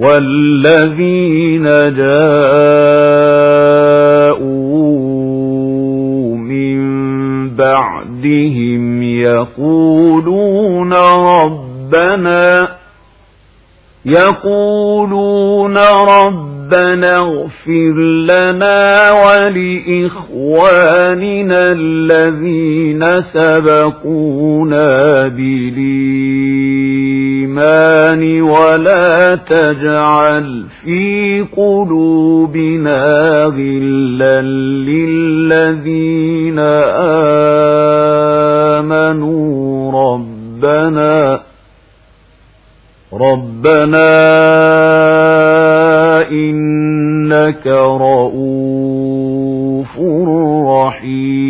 والذين جاءوا من بعدهم يقولون ربنا يقولون ربنا اغفر لنا ولإخواننا الذين سبقونا بالإيمان ولا تجعل في قلوبنا غلا للذين آمنوا. ربنا ربنا إنك رؤوف رحيم.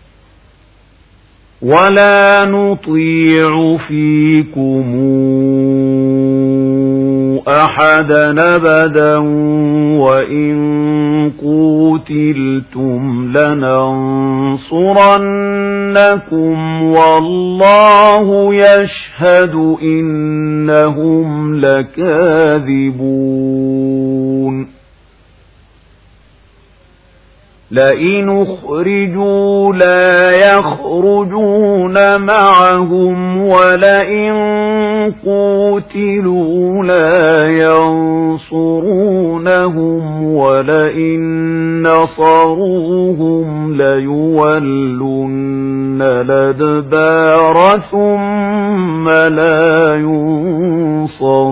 ولا نطيع فيكم أحدا أبدا وإن قوتلتم لننصرنكم والله يشهد إنهم لكاذبون لئن اخرجوا لا يخرجون معهم ولئن قوتلوا لا ينصرونهم ولئن نصروهم ليولن الأدبار ثم لا ينصرون.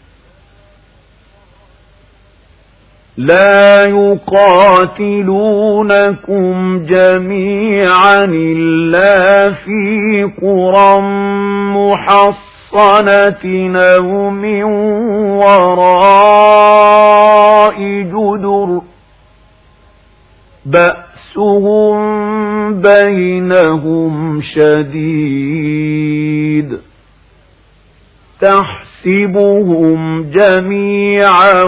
لا يقاتلونكم جميعا إلا في قرى محصنة أو من وراء جدر. بأسهم بينهم شديد. تحسبهم جميعا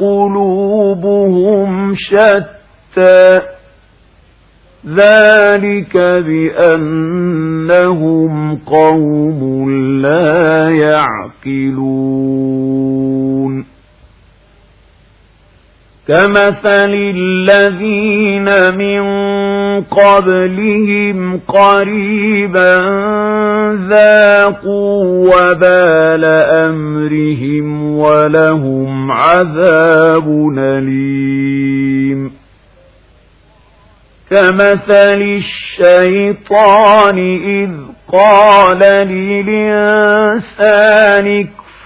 وقلوبهم شتى. ذلك بأنهم قوم لا يعقلون. كمثل الذين من قبلهم قريبا ذاقوا وبال أمرهم ولهم عذاب أليم. كمثل الشيطان إذ قال للإنسان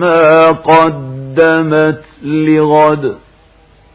ما قدمت لغد